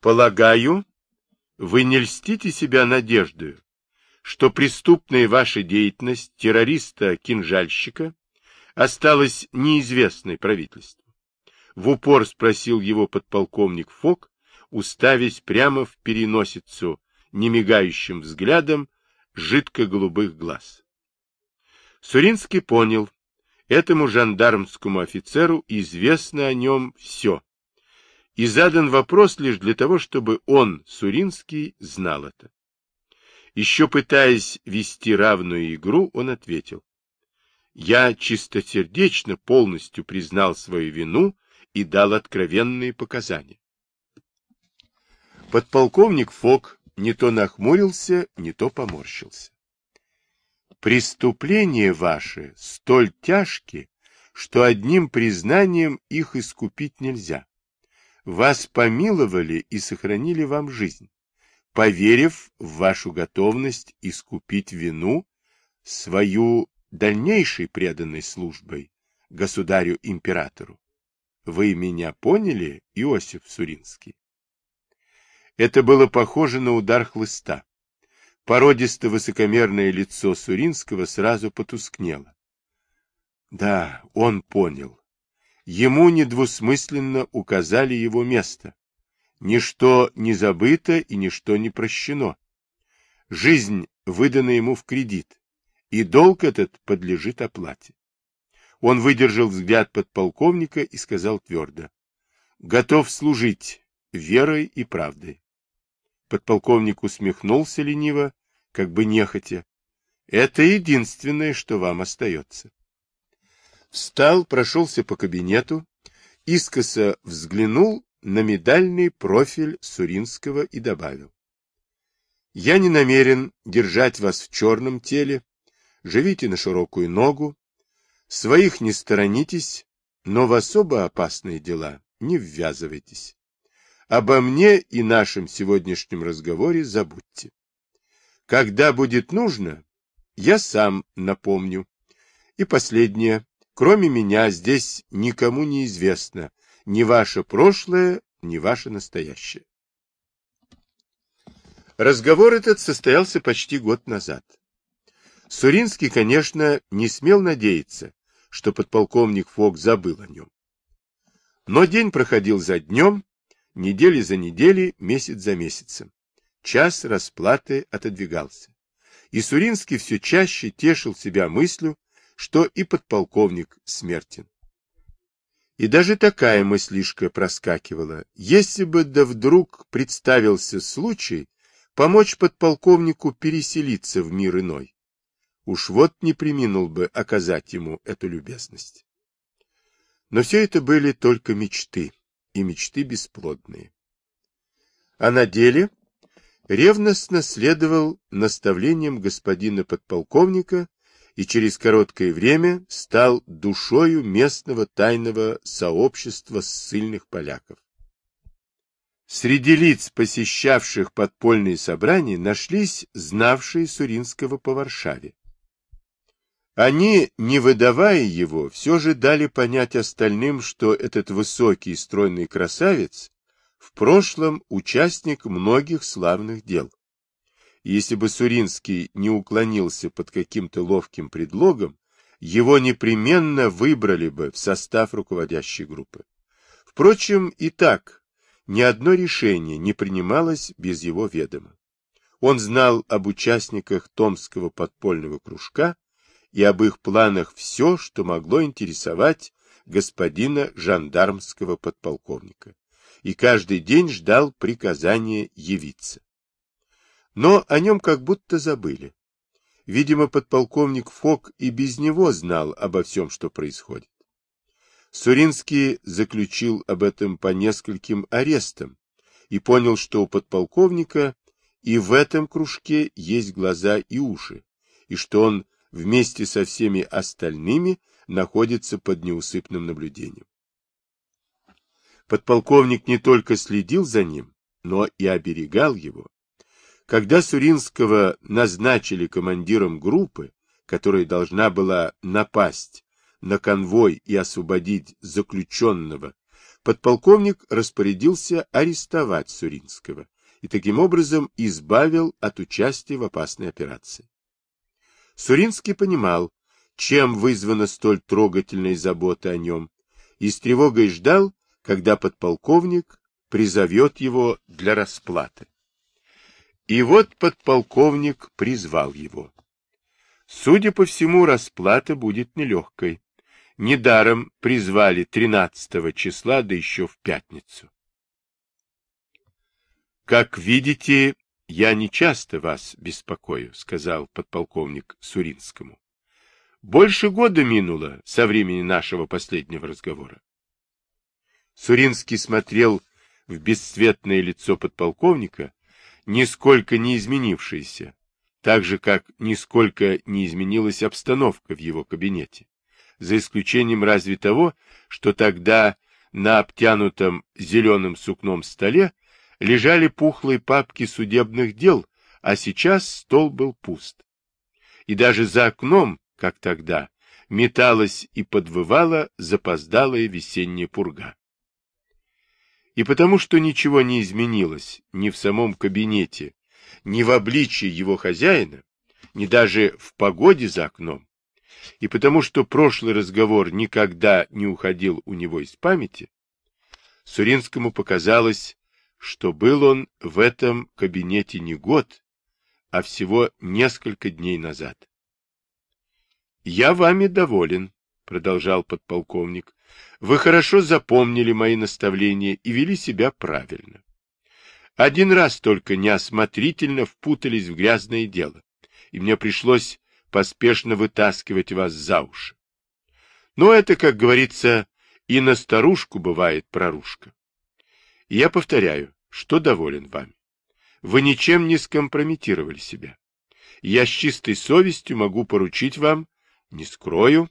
Полагаю, вы не льстите себя надеждою, что преступная ваша деятельность террориста-кинжальщика осталась неизвестной правительству. В упор спросил его подполковник Фок, уставясь прямо в переносицу немигающим взглядом жидко-голубых глаз. Суринский понял, этому жандармскому офицеру известно о нем все, и задан вопрос лишь для того, чтобы он, Суринский, знал это. Еще пытаясь вести равную игру, он ответил. Я чистосердечно полностью признал свою вину и дал откровенные показания. Подполковник Фок не то нахмурился, не то поморщился. Преступления ваши столь тяжкие, что одним признанием их искупить нельзя. Вас помиловали и сохранили вам жизнь, поверив в вашу готовность искупить вину свою дальнейшей преданной службой государю-императору. Вы меня поняли, Иосиф Суринский? Это было похоже на удар хлыста. Породисто-высокомерное лицо Суринского сразу потускнело. Да, он понял. Ему недвусмысленно указали его место. Ничто не забыто и ничто не прощено. Жизнь выдана ему в кредит, и долг этот подлежит оплате. Он выдержал взгляд подполковника и сказал твердо. Готов служить верой и правдой. Подполковник усмехнулся лениво, как бы нехотя. Это единственное, что вам остается. Встал, прошелся по кабинету, искоса взглянул на медальный профиль Суринского и добавил. Я не намерен держать вас в черном теле, живите на широкую ногу, своих не сторонитесь, но в особо опасные дела не ввязывайтесь. Обо мне и нашем сегодняшнем разговоре забудьте. Когда будет нужно, я сам напомню. И последнее. Кроме меня здесь никому не известно ни ваше прошлое, ни ваше настоящее. Разговор этот состоялся почти год назад. Суринский, конечно, не смел надеяться, что подполковник Фок забыл о нем. Но день проходил за днем, недели за неделей, месяц за месяцем. Час расплаты отодвигался. И Суринский все чаще тешил себя мыслью, что и подполковник смертен. И даже такая мыслишка проскакивала. Если бы да вдруг представился случай помочь подполковнику переселиться в мир иной, уж вот не приминул бы оказать ему эту любезность. Но все это были только мечты, и мечты бесплодные. А на деле ревностно следовал наставлениям господина подполковника и через короткое время стал душою местного тайного сообщества ссыльных поляков. Среди лиц, посещавших подпольные собрания, нашлись знавшие Суринского по Варшаве. Они, не выдавая его, все же дали понять остальным, что этот высокий и стройный красавец в прошлом участник многих славных дел. Если бы Суринский не уклонился под каким-то ловким предлогом, его непременно выбрали бы в состав руководящей группы. Впрочем, и так ни одно решение не принималось без его ведома. Он знал об участниках Томского подпольного кружка и об их планах все, что могло интересовать господина жандармского подполковника и каждый день ждал приказания явиться. Но о нем как будто забыли. Видимо, подполковник Фок и без него знал обо всем, что происходит. Суринский заключил об этом по нескольким арестам и понял, что у подполковника и в этом кружке есть глаза и уши, и что он вместе со всеми остальными находится под неусыпным наблюдением. Подполковник не только следил за ним, но и оберегал его. Когда Суринского назначили командиром группы, которая должна была напасть на конвой и освободить заключенного, подполковник распорядился арестовать Суринского и таким образом избавил от участия в опасной операции. Суринский понимал, чем вызвана столь трогательная забота о нем, и с тревогой ждал, когда подполковник призовет его для расплаты. И вот подполковник призвал его. Судя по всему, расплата будет нелегкой. Недаром призвали 13 числа, да еще в пятницу. Как видите, я не часто вас беспокою, сказал подполковник Суринскому. Больше года минуло со времени нашего последнего разговора. Суринский смотрел в бесцветное лицо подполковника, нисколько не изменившееся, так же, как нисколько не изменилась обстановка в его кабинете за исключением разве того, что тогда на обтянутом зеленым сукном столе лежали пухлые папки судебных дел, а сейчас стол был пуст. И даже за окном, как тогда, металась и подвывала запоздалая весенняя пурга. И потому что ничего не изменилось ни в самом кабинете, ни в обличии его хозяина, ни даже в погоде за окном, и потому что прошлый разговор никогда не уходил у него из памяти, Суринскому показалось, что был он в этом кабинете не год, а всего несколько дней назад. — Я вами доволен, — продолжал подполковник. — Вы хорошо запомнили мои наставления и вели себя правильно. Один раз только неосмотрительно впутались в грязное дело, и мне пришлось поспешно вытаскивать вас за уши. Но это, как говорится, и на старушку бывает прорушка. я повторяю, что доволен вами. Вы ничем не скомпрометировали себя. Я с чистой совестью могу поручить вам, не скрою,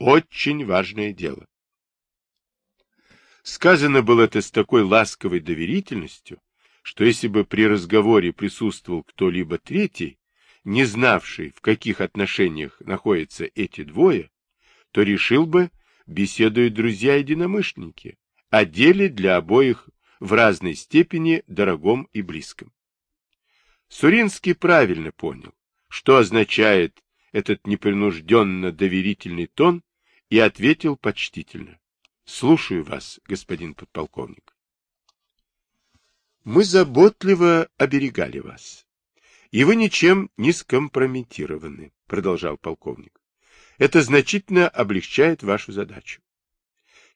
очень важное дело. Сказано было это с такой ласковой доверительностью, что если бы при разговоре присутствовал кто-либо третий, не знавший, в каких отношениях находятся эти двое, то решил бы, беседуют друзья-единомышленники, о деле для обоих в разной степени дорогом и близком. Суринский правильно понял, что означает этот непринужденно-доверительный тон, и ответил почтительно. — Слушаю вас, господин подполковник. — Мы заботливо оберегали вас. И вы ничем не скомпрометированы, продолжал полковник. Это значительно облегчает вашу задачу.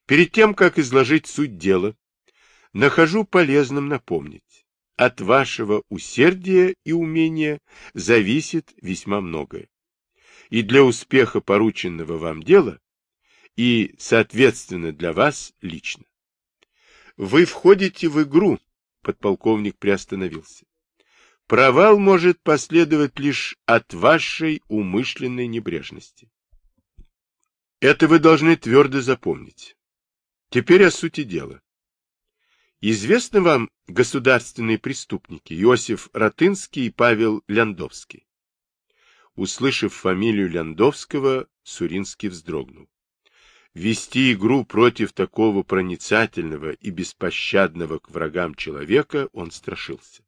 Перед тем, как изложить суть дела, нахожу полезным напомнить. От вашего усердия и умения зависит весьма многое. И для успеха порученного вам дела, и, соответственно, для вас лично. Вы входите в игру, подполковник приостановился. Провал может последовать лишь от вашей умышленной небрежности. Это вы должны твердо запомнить. Теперь о сути дела. Известны вам государственные преступники Иосиф Ратынский и Павел Ляндовский? Услышав фамилию Ляндовского, Суринский вздрогнул. Вести игру против такого проницательного и беспощадного к врагам человека он страшился.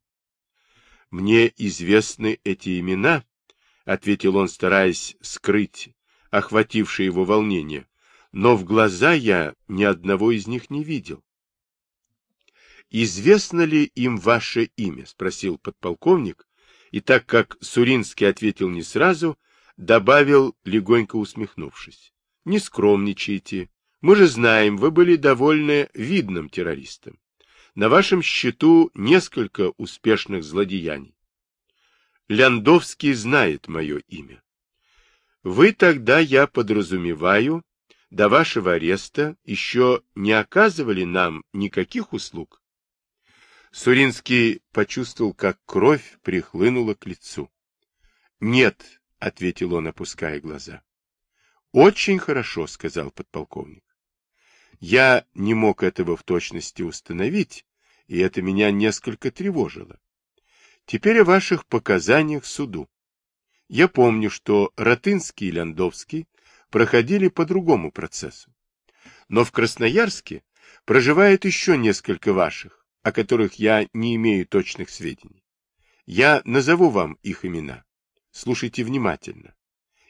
Мне известны эти имена, — ответил он, стараясь скрыть охватившее его волнение, — но в глаза я ни одного из них не видел. «Известно ли им ваше имя?» — спросил подполковник, и так как Суринский ответил не сразу, добавил, легонько усмехнувшись. «Не скромничайте. Мы же знаем, вы были довольно видным террористом. На вашем счету несколько успешных злодеяний. Ляндовский знает мое имя. Вы тогда, я подразумеваю, до вашего ареста еще не оказывали нам никаких услуг. Суринский почувствовал, как кровь прихлынула к лицу. — Нет, — ответил он, опуская глаза. — Очень хорошо, — сказал подполковник. Я не мог этого в точности установить, и это меня несколько тревожило. Теперь о ваших показаниях суду. Я помню, что Ротынский и Ляндовский проходили по другому процессу. Но в Красноярске проживает еще несколько ваших, о которых я не имею точных сведений. Я назову вам их имена. Слушайте внимательно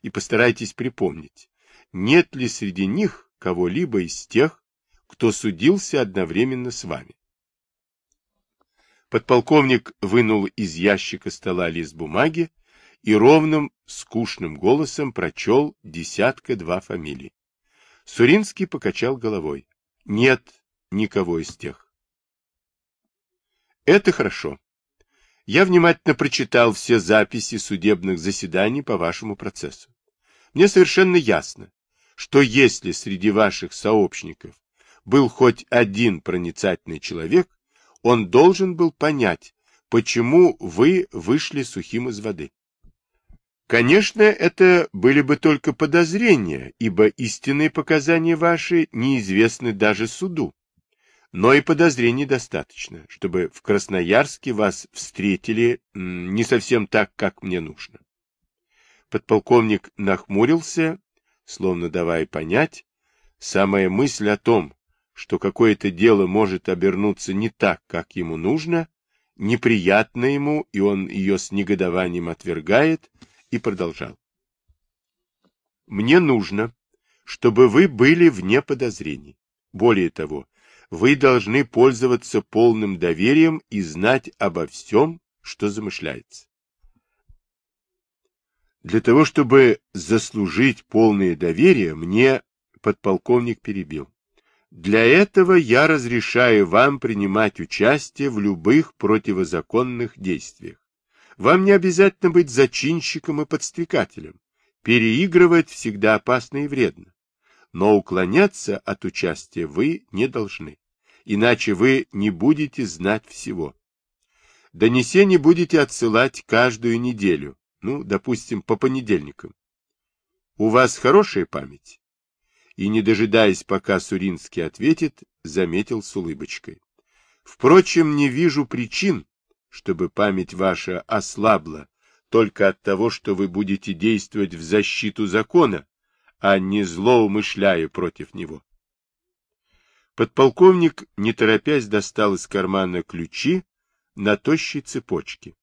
и постарайтесь припомнить, нет ли среди них кого-либо из тех, кто судился одновременно с вами. Подполковник вынул из ящика стола лист бумаги и ровным, скучным голосом прочел десятка-два фамилий. Суринский покачал головой. Нет никого из тех. Это хорошо. Я внимательно прочитал все записи судебных заседаний по вашему процессу. Мне совершенно ясно, что если среди ваших сообщников был хоть один проницательный человек, он должен был понять, почему вы вышли сухим из воды. Конечно, это были бы только подозрения, ибо истинные показания ваши неизвестны даже суду. Но и подозрений достаточно, чтобы в Красноярске вас встретили не совсем так, как мне нужно. Подполковник нахмурился, словно давая понять, самая мысль о том, что какое-то дело может обернуться не так, как ему нужно, неприятно ему, и он ее с негодованием отвергает, и продолжал. Мне нужно, чтобы вы были вне подозрений. Более того, вы должны пользоваться полным доверием и знать обо всем, что замышляется. Для того, чтобы заслужить полное доверие, мне подполковник перебил. Для этого я разрешаю вам принимать участие в любых противозаконных действиях. Вам не обязательно быть зачинщиком и подстрекателем. Переигрывать всегда опасно и вредно но уклоняться от участия вы не должны, иначе вы не будете знать всего. Донесение будете отсылать каждую неделю, ну, допустим, по понедельникам. У вас хорошая память? И, не дожидаясь, пока Суринский ответит, заметил с улыбочкой. Впрочем, не вижу причин, чтобы память ваша ослабла только от того, что вы будете действовать в защиту закона, а не злоумышляя против него. Подполковник, не торопясь, достал из кармана ключи на тощей цепочке,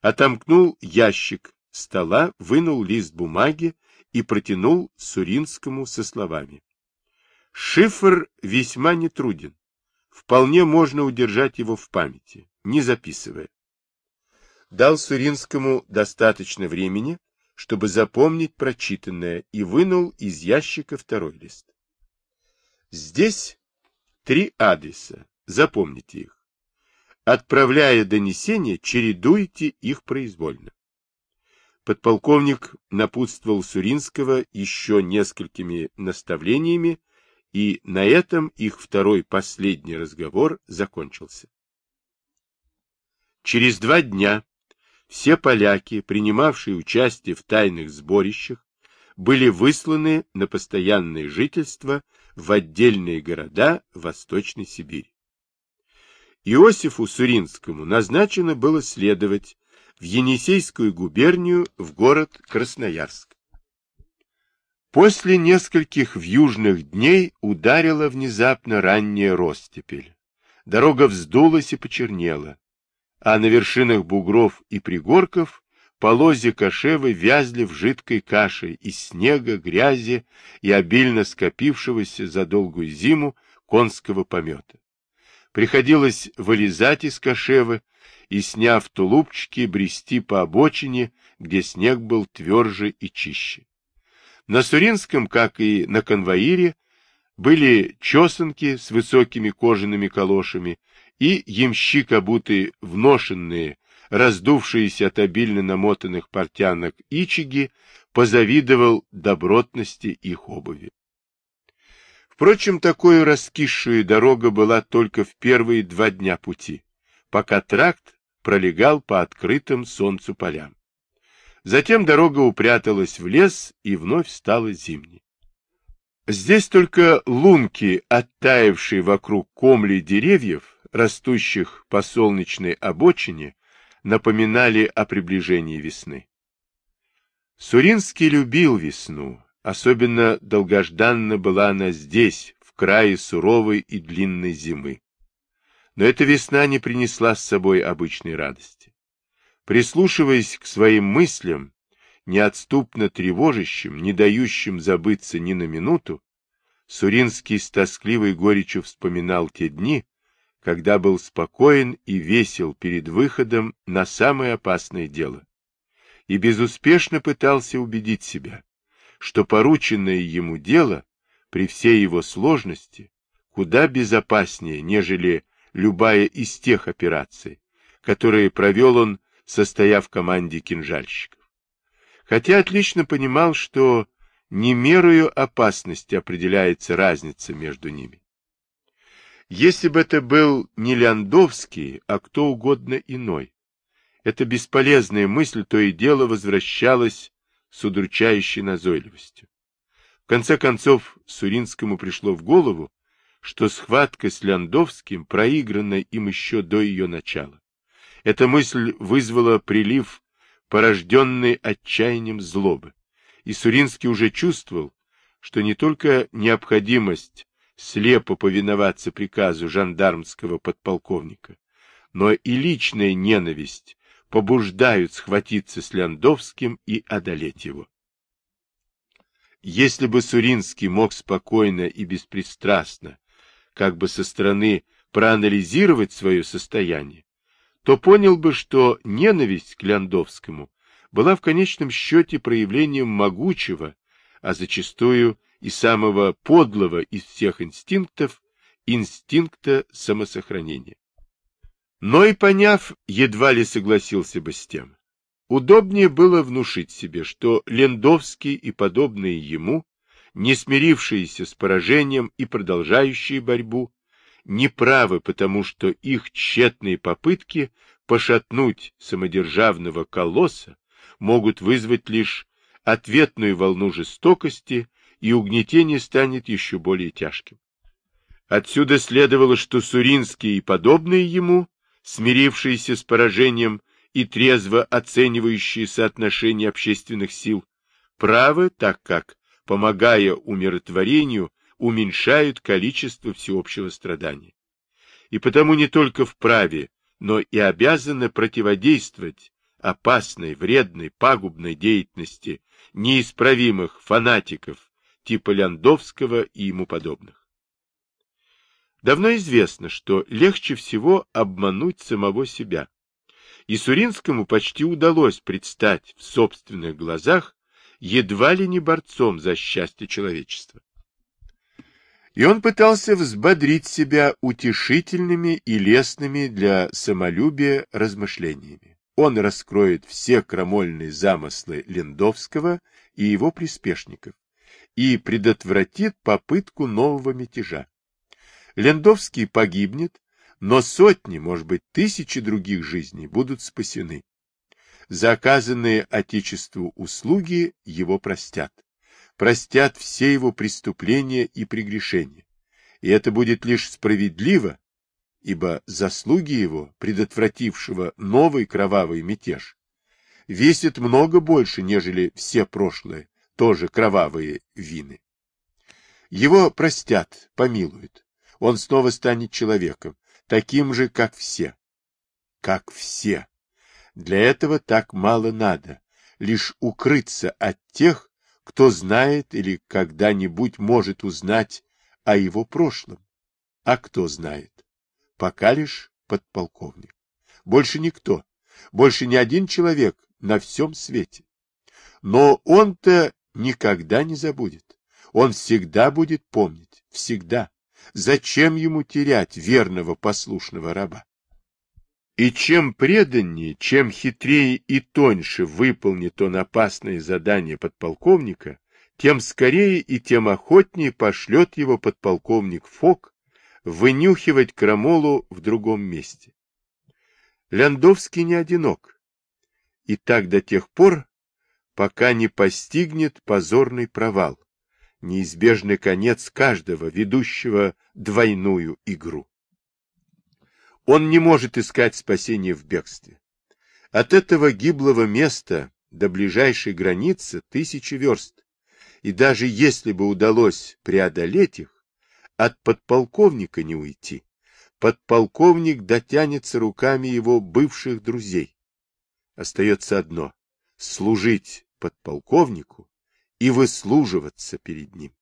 отомкнул ящик стола, вынул лист бумаги и протянул Суринскому со словами. Шифр весьма нетруден. Вполне можно удержать его в памяти, не записывая. Дал Суринскому достаточно времени, чтобы запомнить прочитанное, и вынул из ящика второй лист. Здесь три адреса, запомните их. Отправляя донесения, чередуйте их произвольно. Подполковник напутствовал Суринского еще несколькими наставлениями, и на этом их второй последний разговор закончился. Через два дня все поляки, принимавшие участие в тайных сборищах, были высланы на постоянное жительство в отдельные города Восточной Сибири. Иосифу Суринскому назначено было следовать в Енисейскую губернию в город Красноярск. После нескольких вьюжных дней ударила внезапно ранняя ростепель. Дорога вздулась и почернела а на вершинах бугров и пригорков полозья кашевы вязли в жидкой каше из снега, грязи и обильно скопившегося за долгую зиму конского помета. Приходилось вылезать из кашевы и, сняв тулупчики, брести по обочине, где снег был тверже и чище. На Суринском, как и на конвоире, были чесанки с высокими кожаными калошами и ямщик, обутые в ношенные, раздувшиеся от обильно намотанных портянок ичиги, позавидовал добротности их обуви. Впрочем, такой раскисшую дорога была только в первые два дня пути, пока тракт пролегал по открытым солнцу полям. Затем дорога упряталась в лес и вновь стала зимней. Здесь только лунки, оттаившие вокруг комли деревьев, растущих по солнечной обочине, напоминали о приближении весны. Суринский любил весну, особенно долгожданно была она здесь, в крае суровой и длинной зимы. Но эта весна не принесла с собой обычной радости. Прислушиваясь к своим мыслям, неотступно тревожащим, не дающим забыться ни на минуту, Суринский с тоскливой горечью вспоминал те дни, когда был спокоен и весел перед выходом на самое опасное дело, и безуспешно пытался убедить себя, что порученное ему дело, при всей его сложности, куда безопаснее, нежели любая из тех операций, которые провел он, состояв в команде кинжальщиков. Хотя отлично понимал, что не мерою опасности определяется разница между ними. Если бы это был не Ляндовский, а кто угодно иной, эта бесполезная мысль то и дело возвращалась с удручающей назойливостью. В конце концов, Суринскому пришло в голову, что схватка с Ляндовским проиграна им еще до ее начала. Эта мысль вызвала прилив, порожденный отчаянием злобы и Суринский уже чувствовал, что не только необходимость слепо повиноваться приказу жандармского подполковника, но и личная ненависть побуждают схватиться с Ляндовским и одолеть его. Если бы Суринский мог спокойно и беспристрастно, как бы со стороны, проанализировать свое состояние, то понял бы, что ненависть к Ляндовскому была в конечном счете проявлением могучего, а зачастую и самого подлого из всех инстинктов, инстинкта самосохранения. Но и поняв, едва ли согласился бы с тем. Удобнее было внушить себе, что Лендовский и подобные ему, не смирившиеся с поражением и продолжающие борьбу, не правы, потому что их тщетные попытки пошатнуть самодержавного колосса могут вызвать лишь ответную волну жестокости, и угнетение станет еще более тяжким. Отсюда следовало, что Суринский и подобные ему, смирившиеся с поражением и трезво оценивающие соотношение общественных сил, правы, так как, помогая умиротворению, уменьшают количество всеобщего страдания. И потому не только вправе, но и обязаны противодействовать опасной, вредной, пагубной деятельности неисправимых фанатиков типа Ляндовского и ему подобных. Давно известно, что легче всего обмануть самого себя. И Суринскому почти удалось предстать в собственных глазах едва ли не борцом за счастье человечества. И он пытался взбодрить себя утешительными и лестными для самолюбия размышлениями он раскроет все крамольные замыслы Лендовского и его приспешников и предотвратит попытку нового мятежа. Лендовский погибнет, но сотни, может быть, тысячи других жизней будут спасены. За оказанные Отечеству услуги его простят. Простят все его преступления и прегрешения. И это будет лишь справедливо, ибо заслуги его, предотвратившего новый кровавый мятеж, весят много больше, нежели все прошлые, тоже кровавые вины. Его простят, помилуют. Он снова станет человеком, таким же, как все. Как все. Для этого так мало надо, лишь укрыться от тех, кто знает или когда-нибудь может узнать о его прошлом. А кто знает? Пока лишь подполковник. Больше никто. Больше ни один человек на всем свете. Но он-то никогда не забудет. Он всегда будет помнить. Всегда. Зачем ему терять верного послушного раба? И чем преданнее, чем хитрее и тоньше выполнит он опасное задание подполковника, тем скорее и тем охотнее пошлет его подполковник Фок вынюхивать крамолу в другом месте. Ляндовский не одинок. И так до тех пор, пока не постигнет позорный провал, неизбежный конец каждого, ведущего двойную игру. Он не может искать спасения в бегстве. От этого гиблого места до ближайшей границы тысячи верст. И даже если бы удалось преодолеть их, от подполковника не уйти. Подполковник дотянется руками его бывших друзей. Остается одно — служить подполковнику и выслуживаться перед ним.